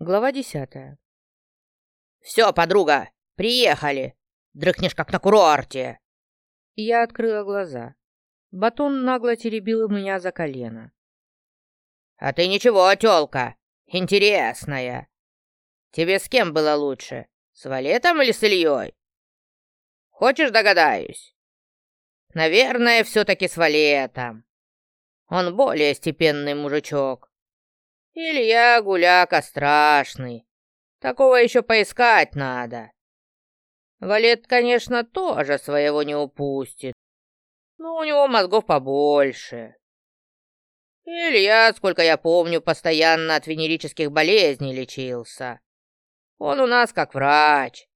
Глава десятая. «Все, подруга, приехали! Дрыхнешь, как на курорте!» Я открыла глаза. Батон нагло теребил меня за колено. «А ты ничего, тёлка, интересная. Тебе с кем было лучше, с Валетом или с Ильей? Хочешь, догадаюсь?» «Наверное, все-таки с Валетом. Он более степенный мужичок. Илья гуляка страшный. Такого еще поискать надо. Валет, конечно, тоже своего не упустит, но у него мозгов побольше. Илья, сколько я помню, постоянно от венерических болезней лечился. Он у нас как врач.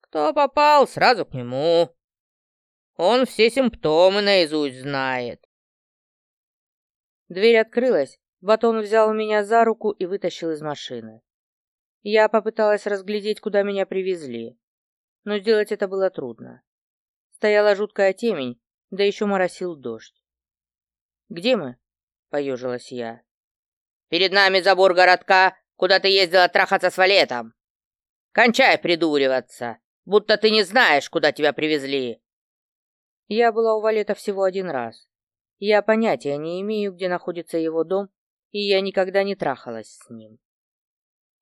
Кто попал, сразу к нему. Он все симптомы наизусть знает. Дверь открылась, Батон взял меня за руку и вытащил из машины. Я попыталась разглядеть, куда меня привезли, но сделать это было трудно. Стояла жуткая темень, да еще моросил дождь. «Где мы?» — поежилась я. «Перед нами забор городка, куда ты ездила трахаться с валетом. Кончай придуриваться, будто ты не знаешь, куда тебя привезли». Я была у валета всего один раз. Я понятия не имею, где находится его дом, и я никогда не трахалась с ним.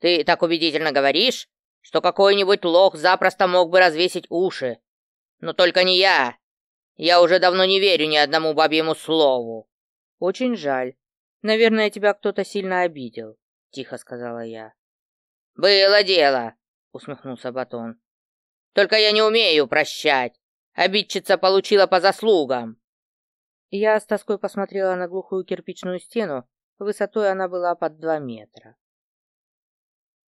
Ты так убедительно говоришь, что какой-нибудь лох запросто мог бы развесить уши. Но только не я. Я уже давно не верю ни одному бабьему слову. Очень жаль. Наверное, тебя кто-то сильно обидел, тихо сказала я. Было дело, усмехнулся Батон. Только я не умею прощать. Обидчица получила по заслугам. Я с тоской посмотрела на глухую кирпичную стену, высотой она была под два метра.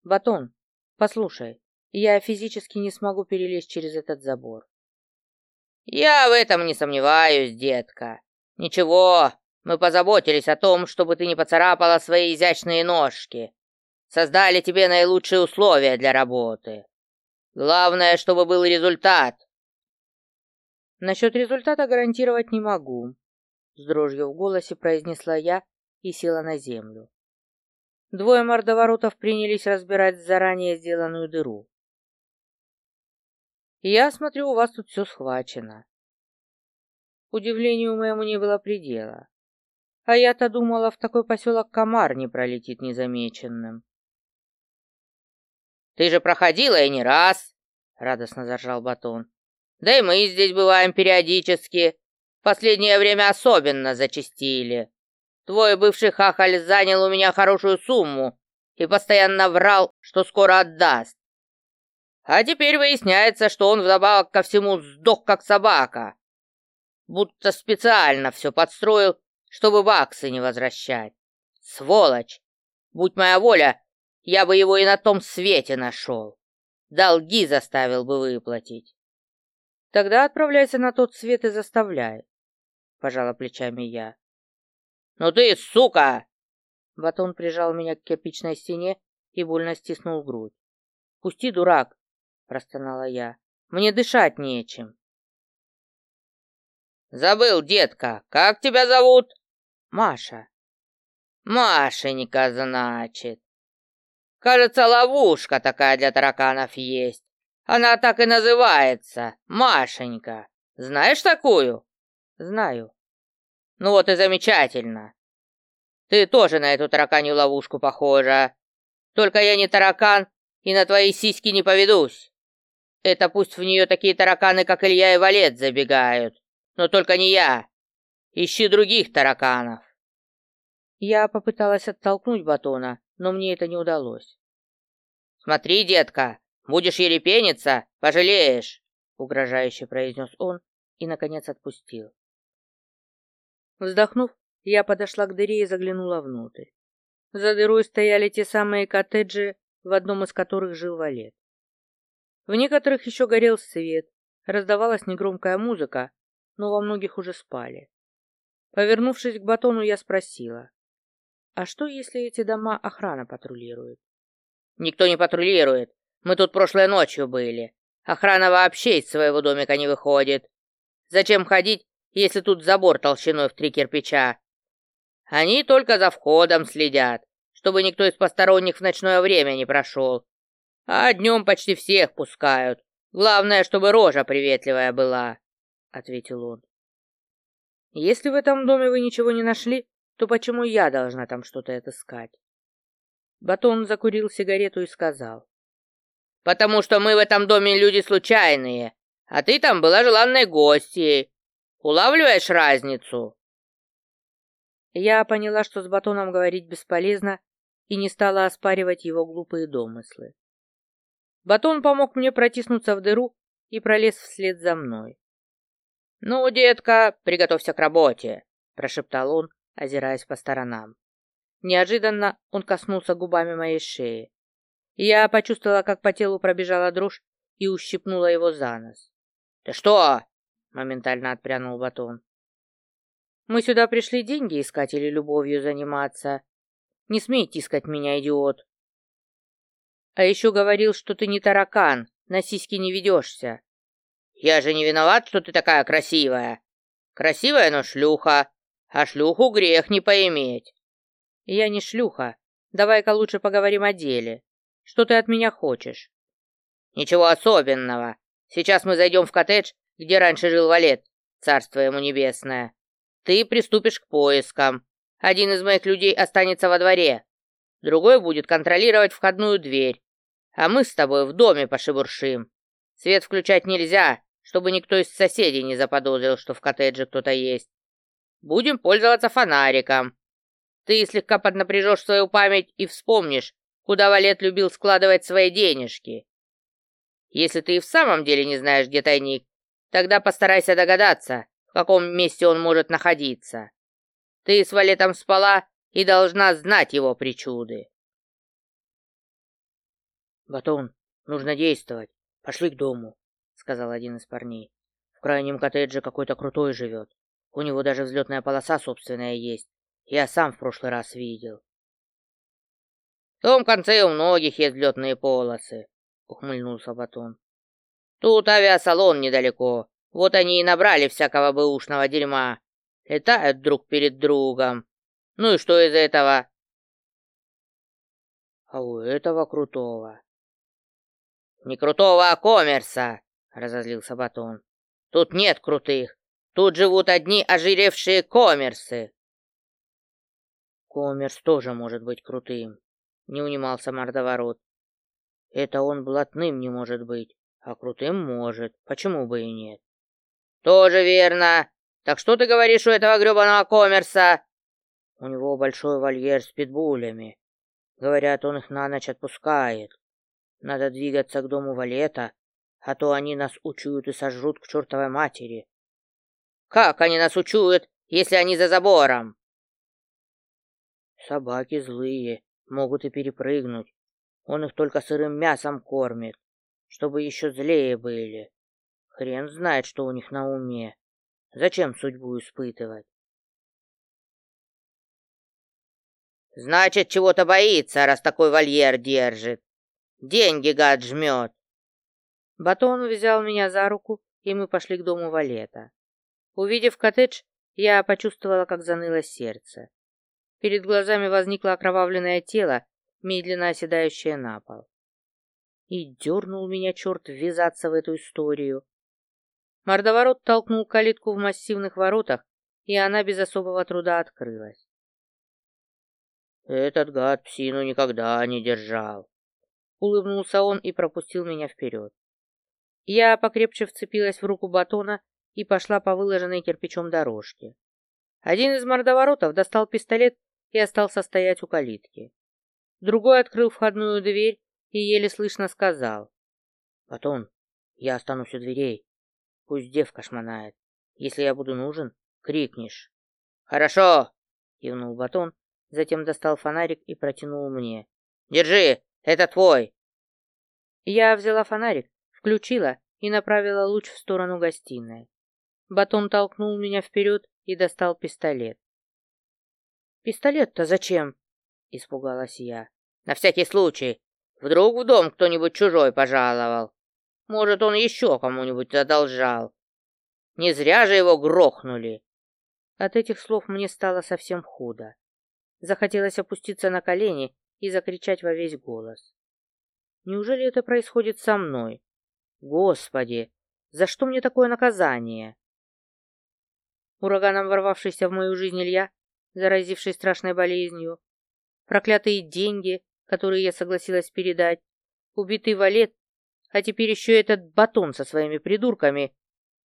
«Батон, послушай, я физически не смогу перелезть через этот забор». «Я в этом не сомневаюсь, детка. Ничего, мы позаботились о том, чтобы ты не поцарапала свои изящные ножки. Создали тебе наилучшие условия для работы. Главное, чтобы был результат». «Насчет результата гарантировать не могу», — с дрожью в голосе произнесла я и села на землю. Двое мордоворотов принялись разбирать заранее сделанную дыру. «Я смотрю, у вас тут все схвачено». Удивлению моему не было предела. А я-то думала, в такой поселок комар не пролетит незамеченным. «Ты же проходила и не раз!» — радостно заржал Батон. «Да и мы здесь бываем периодически. Последнее время особенно зачастили. Твой бывший хахаль занял у меня хорошую сумму и постоянно врал, что скоро отдаст. А теперь выясняется, что он вдобавок ко всему сдох как собака. Будто специально все подстроил, чтобы баксы не возвращать. Сволочь! Будь моя воля, я бы его и на том свете нашел. Долги заставил бы выплатить. Тогда отправляйся на тот свет и заставляй, пожала плечами я. «Ну ты, сука!» Батон прижал меня к кирпичной стене и больно стиснул грудь. «Пусти, дурак!» — простонала я. «Мне дышать нечем». «Забыл, детка, как тебя зовут?» «Маша». «Машенька, значит. Кажется, ловушка такая для тараканов есть. Она так и называется, Машенька. Знаешь такую?» «Знаю». Ну вот и замечательно. Ты тоже на эту тараканью ловушку похожа. Только я не таракан и на твои сиськи не поведусь. Это пусть в нее такие тараканы, как Илья и Валет, забегают. Но только не я. Ищи других тараканов. Я попыталась оттолкнуть батона, но мне это не удалось. «Смотри, детка, будешь ерепениться, пожалеешь», — угрожающе произнес он и, наконец, отпустил. Вздохнув, я подошла к дыре и заглянула внутрь. За дырой стояли те самые коттеджи, в одном из которых жил Валет. В некоторых еще горел свет, раздавалась негромкая музыка, но во многих уже спали. Повернувшись к батону, я спросила, «А что, если эти дома охрана патрулирует?» «Никто не патрулирует. Мы тут прошлой ночью были. Охрана вообще из своего домика не выходит. Зачем ходить, если тут забор толщиной в три кирпича. Они только за входом следят, чтобы никто из посторонних в ночное время не прошел. А днем почти всех пускают. Главное, чтобы рожа приветливая была», — ответил он. «Если в этом доме вы ничего не нашли, то почему я должна там что-то отыскать?» Батон закурил сигарету и сказал. «Потому что мы в этом доме люди случайные, а ты там была желанной гостьей. Улавливаешь разницу?» Я поняла, что с Батоном говорить бесполезно, и не стала оспаривать его глупые домыслы. Батон помог мне протиснуться в дыру и пролез вслед за мной. «Ну, детка, приготовься к работе», — прошептал он, озираясь по сторонам. Неожиданно он коснулся губами моей шеи. Я почувствовала, как по телу пробежала дрожь и ущипнула его за нос. «Ты что?» — моментально отпрянул Батон. «Мы сюда пришли деньги искать или любовью заниматься. Не смей тискать меня, идиот!» «А еще говорил, что ты не таракан, на сиськи не ведешься». «Я же не виноват, что ты такая красивая. Красивая, но шлюха, а шлюху грех не поиметь». «Я не шлюха. Давай-ка лучше поговорим о деле. Что ты от меня хочешь?» «Ничего особенного. Сейчас мы зайдем в коттедж, где раньше жил Валет, царство ему небесное. Ты приступишь к поискам. Один из моих людей останется во дворе, другой будет контролировать входную дверь, а мы с тобой в доме пошебуршим. Свет включать нельзя, чтобы никто из соседей не заподозрил, что в коттедже кто-то есть. Будем пользоваться фонариком. Ты слегка поднапряжешь свою память и вспомнишь, куда Валет любил складывать свои денежки. Если ты и в самом деле не знаешь, где тайник, тогда постарайся догадаться, в каком месте он может находиться. Ты с Валетом спала и должна знать его причуды. «Батон, нужно действовать. Пошли к дому», — сказал один из парней. «В крайнем коттедже какой-то крутой живет. У него даже взлетная полоса собственная есть. Я сам в прошлый раз видел. В том конце у многих есть взлетные полосы, ухмыльнулся Батон. Тут авиасалон недалеко. Вот они и набрали всякого бэушного дерьма. Летают друг перед другом. Ну и что из этого? А у этого крутого. Не крутого, а коммерса, разозлился Батон. Тут нет крутых. Тут живут одни ожиревшие коммерсы. Коммерс тоже может быть крутым, не унимался мордоворот. Это он блатным не может быть, а крутым может. Почему бы и нет? Тоже верно. Так что ты говоришь у этого гребаного коммерса? У него большой вольер с питбулями. Говорят, он их на ночь отпускает. Надо двигаться к дому Валета, а то они нас учуют и сожрут к чертовой матери. Как они нас учуют, если они за забором? Собаки злые, могут и перепрыгнуть. Он их только сырым мясом кормит, чтобы еще злее были. Хрен знает, что у них на уме. Зачем судьбу испытывать? Значит, чего-то боится, раз такой вольер держит. Деньги гад жмет. Батон взял меня за руку, и мы пошли к дому Валета. Увидев коттедж, я почувствовала, как заныло сердце. Перед глазами возникло окровавленное тело, медленно оседающее на пол. И дернул меня черт ввязаться в эту историю. Мордоворот толкнул калитку в массивных воротах, и она без особого труда открылась. «Этот гад псину никогда не держал», — улыбнулся он и пропустил меня вперед. Я покрепче вцепилась в руку батона и пошла по выложенной кирпичом дорожке. Один из мордоворотов достал пистолет и остался стоять у калитки. Другой открыл входную дверь и еле слышно сказал. «Батон, я останусь у дверей. Пусть девка шмонает. Если я буду нужен, крикнешь». «Хорошо!» — кивнул Батон, затем достал фонарик и протянул мне. «Держи, это твой!» Я взяла фонарик, включила и направила луч в сторону гостиной. Батон толкнул меня вперед и достал пистолет. «Пистолет-то зачем?» — испугалась я. «На всякий случай. Вдруг в дом кто-нибудь чужой пожаловал. Может, он еще кому-нибудь задолжал. Не зря же его грохнули». От этих слов мне стало совсем худо. Захотелось опуститься на колени и закричать во весь голос. Неужели это происходит со мной? Господи, за что мне такое наказание? Ураганом ворвавшийся в мою жизнь Илья, заразивший страшной болезнью, проклятые деньги, которые я согласилась передать, убитый валет, а теперь еще этот батон со своими придурками,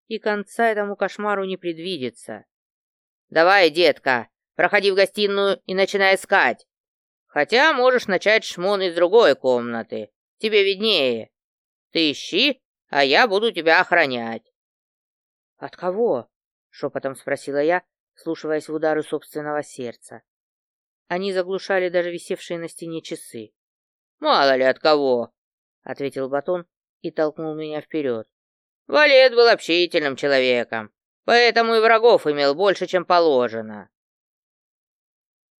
и конца этому кошмару не предвидится. «Давай, детка, проходи в гостиную и начинай искать. Хотя можешь начать шмон из другой комнаты, тебе виднее. Ты ищи, а я буду тебя охранять». «От кого?» — шепотом спросила я, слушаясь в удары собственного сердца. Они заглушали даже висевшие на стене часы. «Мало ли от кого!» — ответил Батон и толкнул меня вперед. «Валет был общительным человеком, поэтому и врагов имел больше, чем положено».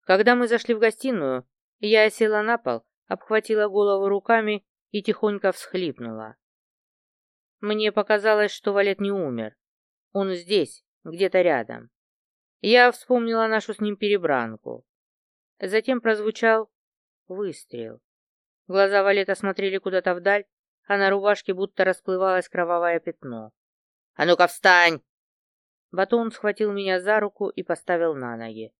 Когда мы зашли в гостиную, я села на пол, обхватила голову руками и тихонько всхлипнула. Мне показалось, что Валет не умер. Он здесь, где-то рядом. Я вспомнила нашу с ним перебранку. Затем прозвучал выстрел. Глаза Валета смотрели куда-то вдаль, а на рубашке будто расплывалось кровавое пятно. «А ну-ка встань!» Батон схватил меня за руку и поставил на ноги.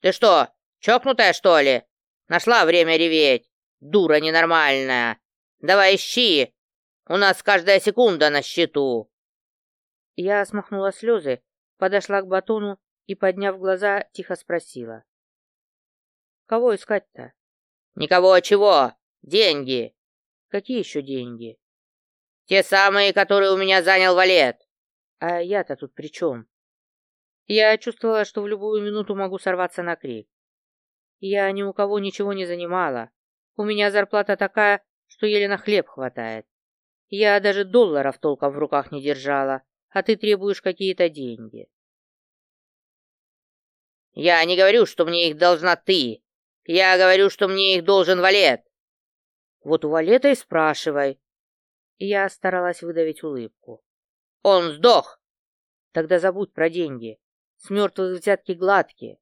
«Ты что, чокнутая, что ли? Нашла время реветь? Дура ненормальная! Давай ищи! У нас каждая секунда на счету!» Я смахнула слезы, подошла к батону и, подняв глаза, тихо спросила. Кого искать-то? Никого, а чего? Деньги. Какие еще деньги? Те самые, которые у меня занял валет. А я-то тут при чем? Я чувствовала, что в любую минуту могу сорваться на крик. Я ни у кого ничего не занимала. У меня зарплата такая, что еле на хлеб хватает. Я даже долларов толком в руках не держала, а ты требуешь какие-то деньги. Я не говорю, что мне их должна ты. Я говорю, что мне их должен Валет. Вот у Валета и спрашивай. Я старалась выдавить улыбку. Он сдох. Тогда забудь про деньги. С мертвых взятки гладкие.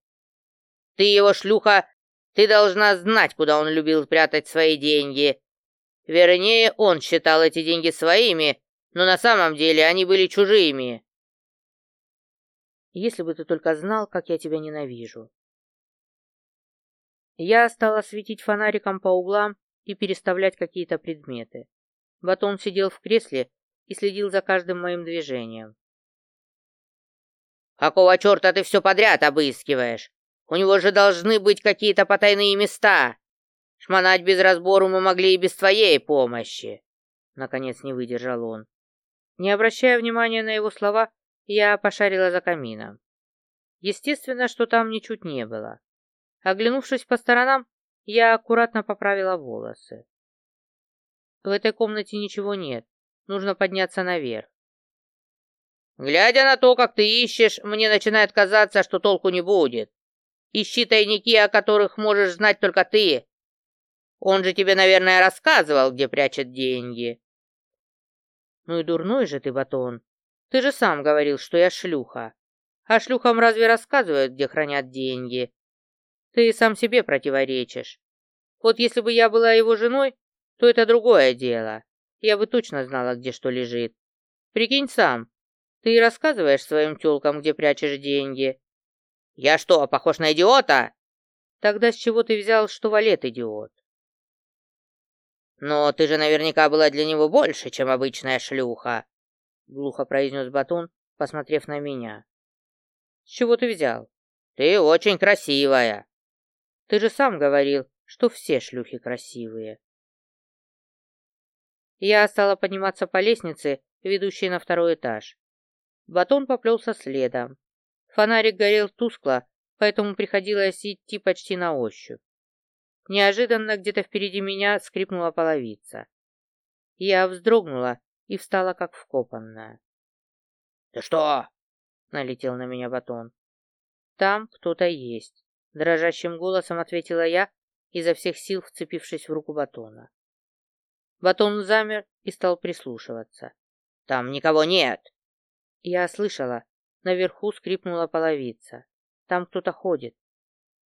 Ты его шлюха, ты должна знать, куда он любил прятать свои деньги. Вернее, он считал эти деньги своими, но на самом деле они были чужими. Если бы ты только знал, как я тебя ненавижу. Я стала светить фонариком по углам и переставлять какие-то предметы. Батон сидел в кресле и следил за каждым моим движением. «Какого черта ты все подряд обыскиваешь? У него же должны быть какие-то потайные места. Шмонать без разбору мы могли и без твоей помощи!» Наконец не выдержал он. Не обращая внимания на его слова, я пошарила за камином. Естественно, что там ничуть не было. Оглянувшись по сторонам, я аккуратно поправила волосы. В этой комнате ничего нет. Нужно подняться наверх. Глядя на то, как ты ищешь, мне начинает казаться, что толку не будет. Ищи тайники, о которых можешь знать только ты. Он же тебе, наверное, рассказывал, где прячет деньги. Ну и дурной же ты, Батон. Ты же сам говорил, что я шлюха. А шлюхам разве рассказывают, где хранят деньги? Ты сам себе противоречишь. Вот если бы я была его женой, то это другое дело. Я бы точно знала, где что лежит. Прикинь сам, ты рассказываешь своим тёлкам, где прячешь деньги. Я что, похож на идиота? Тогда с чего ты взял, что Валет идиот? Но ты же наверняка была для него больше, чем обычная шлюха, глухо произнес Батон, посмотрев на меня. С чего ты взял? Ты очень красивая. Ты же сам говорил, что все шлюхи красивые. Я стала подниматься по лестнице, ведущей на второй этаж. Батон поплелся следом. Фонарик горел тускло, поэтому приходилось идти почти на ощупь. Неожиданно где-то впереди меня скрипнула половица. Я вздрогнула и встала как вкопанная. — Ты что? — налетел на меня батон. — Там кто-то есть. Дрожащим голосом ответила я, изо всех сил вцепившись в руку батона. Батон замер и стал прислушиваться. «Там никого нет!» Я слышала. Наверху скрипнула половица. Там кто-то ходит.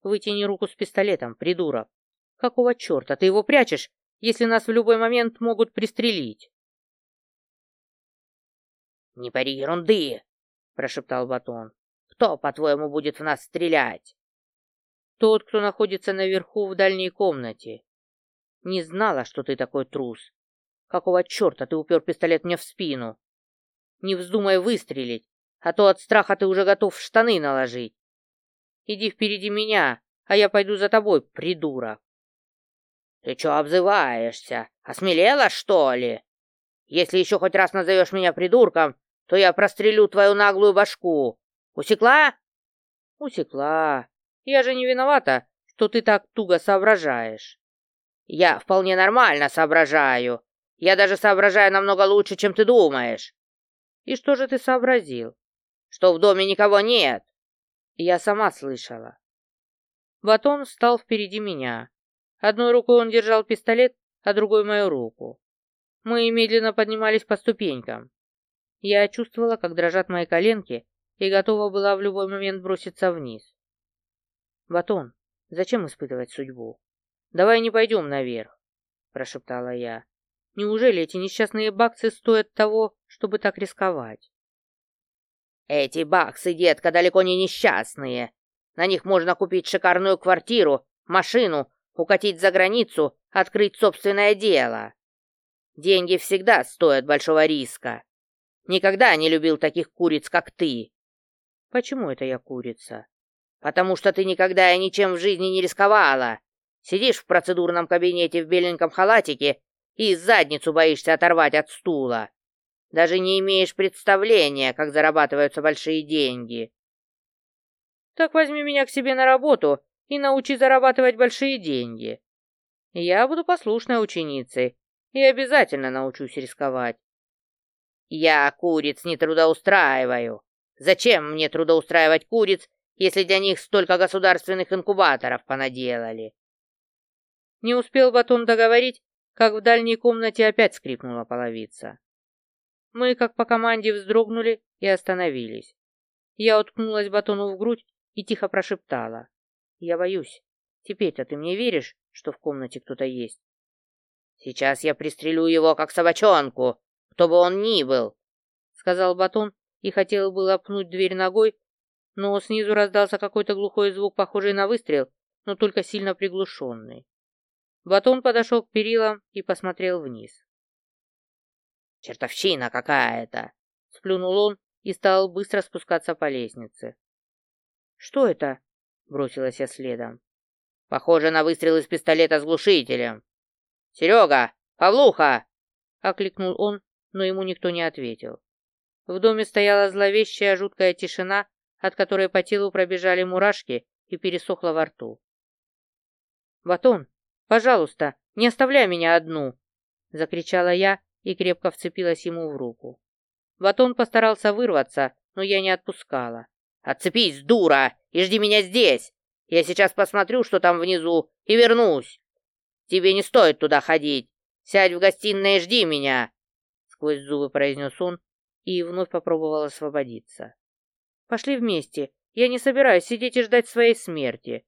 Вытяни руку с пистолетом, придурок. Какого черта ты его прячешь, если нас в любой момент могут пристрелить? «Не пари ерунды!» — прошептал Батон. «Кто, по-твоему, будет в нас стрелять?» «Тот, кто находится наверху в дальней комнате. Не знала, что ты такой трус. Какого черта ты упер пистолет мне в спину? Не вздумай выстрелить, а то от страха ты уже готов штаны наложить. Иди впереди меня, а я пойду за тобой, придурок. Ты чё обзываешься? Осмелела, что ли? Если еще хоть раз назовешь меня придурком, то я прострелю твою наглую башку. Усекла? Усекла. Я же не виновата, что ты так туго соображаешь. Я вполне нормально соображаю. Я даже соображаю намного лучше, чем ты думаешь. И что же ты сообразил? Что в доме никого нет. Я сама слышала. Батон встал впереди меня. Одной рукой он держал пистолет, а другой мою руку. Мы медленно поднимались по ступенькам. Я чувствовала, как дрожат мои коленки, и готова была в любой момент броситься вниз. «Батон, зачем испытывать судьбу? Давай не пойдем наверх», — прошептала я. «Неужели эти несчастные баксы стоят того, чтобы так рисковать?» «Эти баксы, детка, далеко не несчастные. На них можно купить шикарную квартиру, машину, укатить за границу, открыть собственное дело. Деньги всегда стоят большого риска. Никогда не любил таких куриц, как ты. Почему это я курица? Потому что ты никогда и ничем в жизни не рисковала. Сидишь в процедурном кабинете в беленьком халатике и задницу боишься оторвать от стула. Даже не имеешь представления, как зарабатываются большие деньги. Так возьми меня к себе на работу и научи зарабатывать большие деньги. Я буду послушной ученицей и обязательно научусь рисковать. Я куриц не трудоустраиваю. Зачем мне трудоустраивать куриц, если для них столько государственных инкубаторов понаделали? Не успел Батон договорить, как в дальней комнате опять скрипнула половица. Мы, как по команде, вздрогнули и остановились. Я уткнулась Батону в грудь и тихо прошептала. Я боюсь. Теперь-то ты мне веришь, что в комнате кто-то есть? Сейчас я пристрелю его, как собачонку, кто бы он ни был, — сказал Батон и хотел было пнуть дверь ногой, но снизу раздался какой-то глухой звук, похожий на выстрел, но только сильно приглушенный. Батон подошел к перилам и посмотрел вниз. «Чертовщина какая-то!» — сплюнул он и стал быстро спускаться по лестнице. «Что это?» Бросилась я следом. Похоже на выстрел из пистолета с глушителем. «Серега! Павлуха!» Окликнул он, но ему никто не ответил. В доме стояла зловещая жуткая тишина, от которой по телу пробежали мурашки и пересохло во рту. «Батон, пожалуйста, не оставляй меня одну!» Закричала я и крепко вцепилась ему в руку. Батон постарался вырваться, но я не отпускала. «Отцепись, дура, и жди меня здесь! Я сейчас посмотрю, что там внизу, и вернусь! Тебе не стоит туда ходить! Сядь в гостиной и жди меня!» Сквозь зубы произнес он и вновь попробовал освободиться. «Пошли вместе. Я не собираюсь сидеть и ждать своей смерти.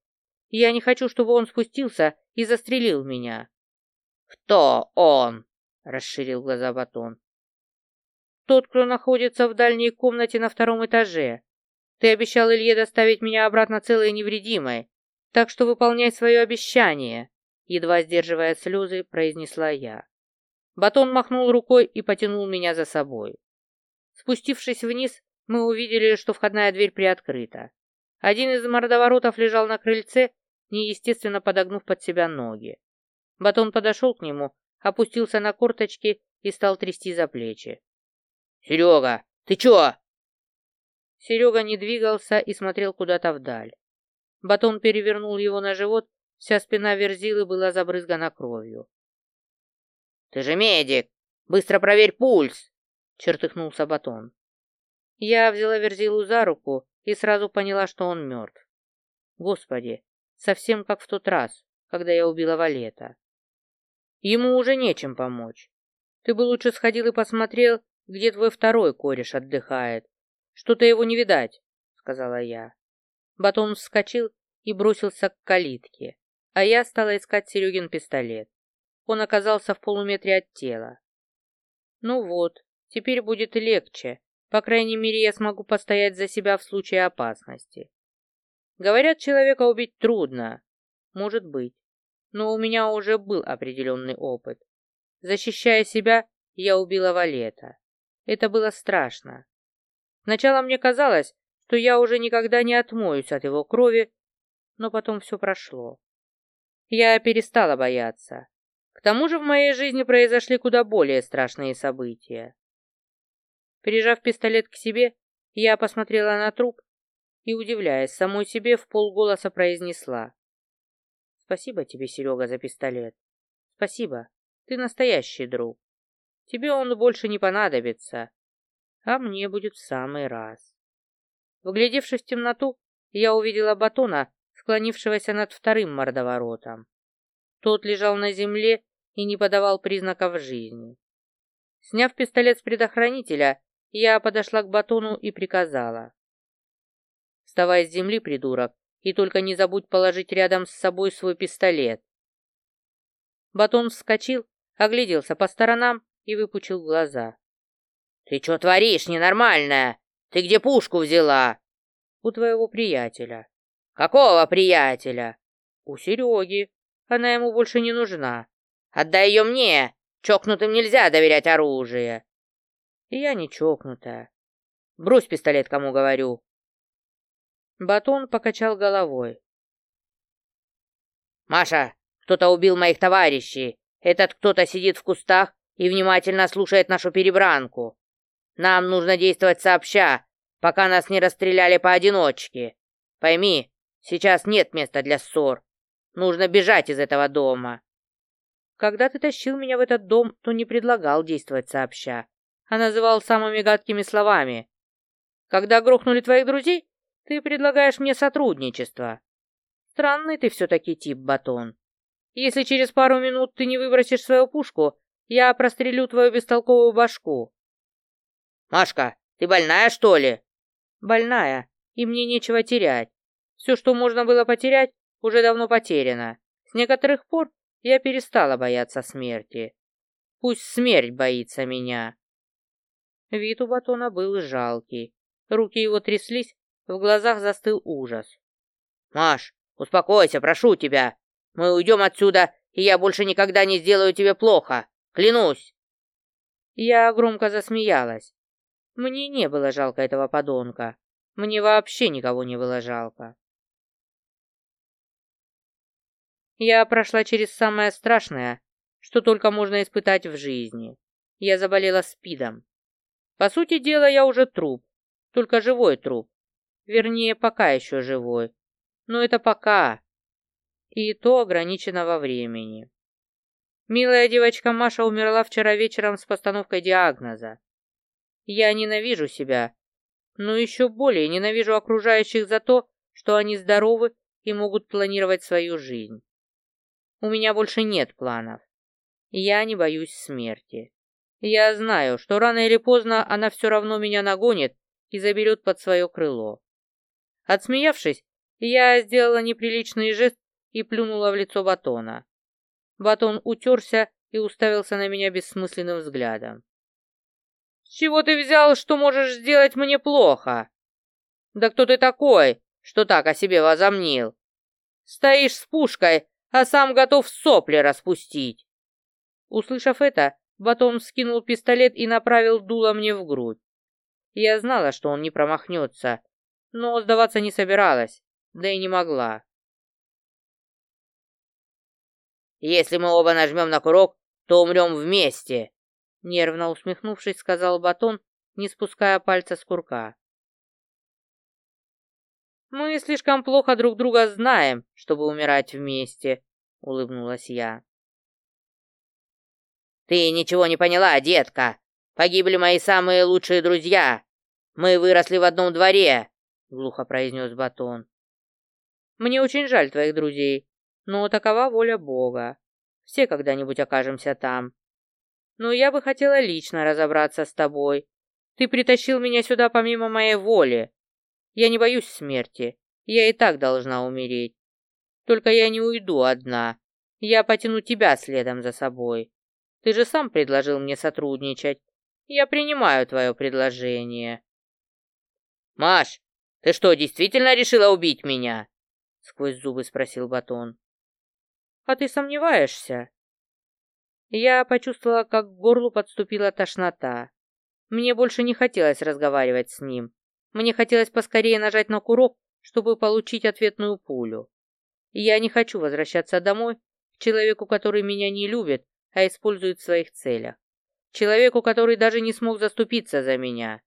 Я не хочу, чтобы он спустился и застрелил меня». «Кто он?» — расширил глаза Батон. «Тот, кто находится в дальней комнате на втором этаже. Ты обещал Илье доставить меня обратно целой и невредимой, так что выполняй свое обещание», едва сдерживая слезы, произнесла я. Батон махнул рукой и потянул меня за собой. Спустившись вниз, мы увидели, что входная дверь приоткрыта. Один из мордоворотов лежал на крыльце, неестественно подогнув под себя ноги. Батон подошел к нему, опустился на корточки и стал трясти за плечи. «Серега, ты чё?» Серега не двигался и смотрел куда-то вдаль. Батон перевернул его на живот, вся спина Верзилы была забрызгана кровью. «Ты же медик! Быстро проверь пульс!» — чертыхнулся Батон. Я взяла Верзилу за руку и сразу поняла, что он мертв. Господи, совсем как в тот раз, когда я убила Валета. Ему уже нечем помочь. Ты бы лучше сходил и посмотрел, где твой второй кореш отдыхает, «Что-то его не видать», — сказала я. Батон вскочил и бросился к калитке, а я стала искать Серегин пистолет. Он оказался в полуметре от тела. Ну вот, теперь будет легче. По крайней мере, я смогу постоять за себя в случае опасности. Говорят, человека убить трудно. Может быть. Но у меня уже был определенный опыт. Защищая себя, я убила Валета. Это было страшно. Сначала мне казалось, что я уже никогда не отмоюсь от его крови, но потом все прошло. Я перестала бояться. К тому же в моей жизни произошли куда более страшные события. Прижав пистолет к себе, я посмотрела на труп и, удивляясь самой себе, в полголоса произнесла. «Спасибо тебе, Серега, за пистолет. Спасибо. Ты настоящий друг. Тебе он больше не понадобится, а мне будет в самый раз». Вглядевшись в темноту, я увидела Батона, склонившегося над вторым мордоворотом. Тот лежал на земле и не подавал признаков жизни. Сняв пистолет с предохранителя, я подошла к Батону и приказала. «Вставай с земли, придурок, и только не забудь положить рядом с собой свой пистолет». Батон вскочил, огляделся по сторонам и выпучил глаза. «Ты что творишь, ненормальная? Ты где пушку взяла?» «У твоего приятеля». «Какого приятеля?» «У Сереги. Она ему больше не нужна». «Отдай ее мне! Чокнутым нельзя доверять оружие!» Я не чокнутая. Брось пистолет, кому говорю. Батон покачал головой. «Маша, кто-то убил моих товарищей. Этот кто-то сидит в кустах и внимательно слушает нашу перебранку. Нам нужно действовать сообща, пока нас не расстреляли поодиночке. Пойми, сейчас нет места для ссор. Нужно бежать из этого дома. Когда ты тащил меня в этот дом, то не предлагал действовать сообща а называл самыми гадкими словами. Когда грохнули твоих друзей, ты предлагаешь мне сотрудничество. Странный ты все-таки тип, Батон. Если через пару минут ты не выбросишь свою пушку, я прострелю твою бестолковую башку. Машка, ты больная, что ли? Больная, и мне нечего терять. Все, что можно было потерять, уже давно потеряно. С некоторых пор я перестала бояться смерти. Пусть смерть боится меня. Вид у Батона был жалкий. Руки его тряслись, в глазах застыл ужас. «Маш, успокойся, прошу тебя. Мы уйдем отсюда, и я больше никогда не сделаю тебе плохо. Клянусь!» Я громко засмеялась. Мне не было жалко этого подонка. Мне вообще никого не было жалко. Я прошла через самое страшное, что только можно испытать в жизни. Я заболела СПИДом. По сути дела, я уже труп, только живой труп. Вернее, пока еще живой. Но это пока. И то ограничено во времени. Милая девочка Маша умерла вчера вечером с постановкой диагноза. Я ненавижу себя, но еще более ненавижу окружающих за то, что они здоровы и могут планировать свою жизнь. У меня больше нет планов. Я не боюсь смерти. Я знаю, что рано или поздно она все равно меня нагонит и заберет под свое крыло. Отсмеявшись, я сделала неприличный жест и плюнула в лицо Батона. Батон утерся и уставился на меня бессмысленным взглядом. «С чего ты взял, что можешь сделать мне плохо? Да кто ты такой, что так о себе возомнил? Стоишь с пушкой, а сам готов сопли распустить!» Услышав это, Батон скинул пистолет и направил дуло мне в грудь. Я знала, что он не промахнется, но сдаваться не собиралась, да и не могла. «Если мы оба нажмем на курок, то умрем вместе», — нервно усмехнувшись, сказал Батон, не спуская пальца с курка. «Мы слишком плохо друг друга знаем, чтобы умирать вместе», — улыбнулась я. «Ты ничего не поняла, детка. Погибли мои самые лучшие друзья. Мы выросли в одном дворе», — глухо произнес Батон. «Мне очень жаль твоих друзей, но такова воля Бога. Все когда-нибудь окажемся там. Но я бы хотела лично разобраться с тобой. Ты притащил меня сюда помимо моей воли. Я не боюсь смерти. Я и так должна умереть. Только я не уйду одна. Я потяну тебя следом за собой. Ты же сам предложил мне сотрудничать. Я принимаю твое предложение. Маш, ты что, действительно решила убить меня? Сквозь зубы спросил Батон. А ты сомневаешься? Я почувствовала, как к горлу подступила тошнота. Мне больше не хотелось разговаривать с ним. Мне хотелось поскорее нажать на курок, чтобы получить ответную пулю. Я не хочу возвращаться домой к человеку, который меня не любит, а использует в своих целях. Человеку, который даже не смог заступиться за меня.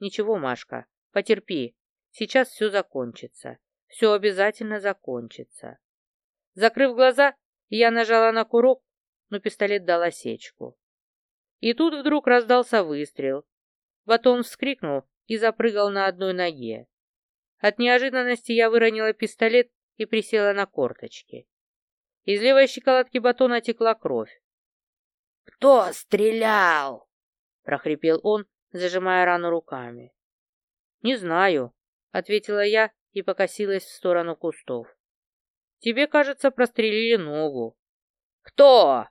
Ничего, Машка, потерпи. Сейчас все закончится. Все обязательно закончится. Закрыв глаза, я нажала на курок, но пистолет дал осечку. И тут вдруг раздался выстрел. Батон вскрикнул и запрыгал на одной ноге. От неожиданности я выронила пистолет и присела на корточки. Из левой щиколотки батона текла кровь. «Кто стрелял?» — прохрипел он, зажимая рану руками. «Не знаю», — ответила я и покосилась в сторону кустов. «Тебе, кажется, прострелили ногу». «Кто?»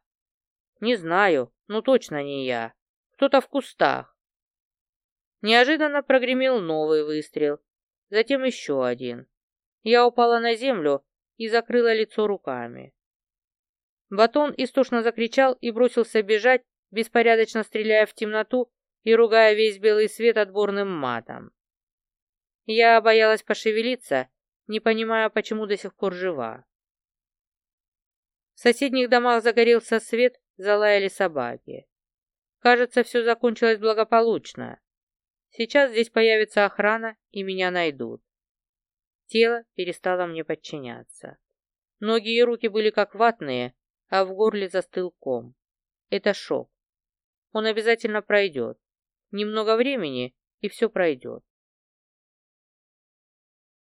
«Не знаю, но точно не я. Кто-то в кустах». Неожиданно прогремел новый выстрел, затем еще один. Я упала на землю и закрыла лицо руками. Батон истошно закричал и бросился бежать, беспорядочно стреляя в темноту и ругая весь белый свет отборным матом. Я боялась пошевелиться, не понимая, почему до сих пор жива. В соседних домах загорелся свет, залаяли собаки. Кажется, все закончилось благополучно. Сейчас здесь появится охрана, и меня найдут. Тело перестало мне подчиняться. Ноги и руки были как ватные, а в горле застыл ком. Это шок. Он обязательно пройдет. Немного времени, и все пройдет.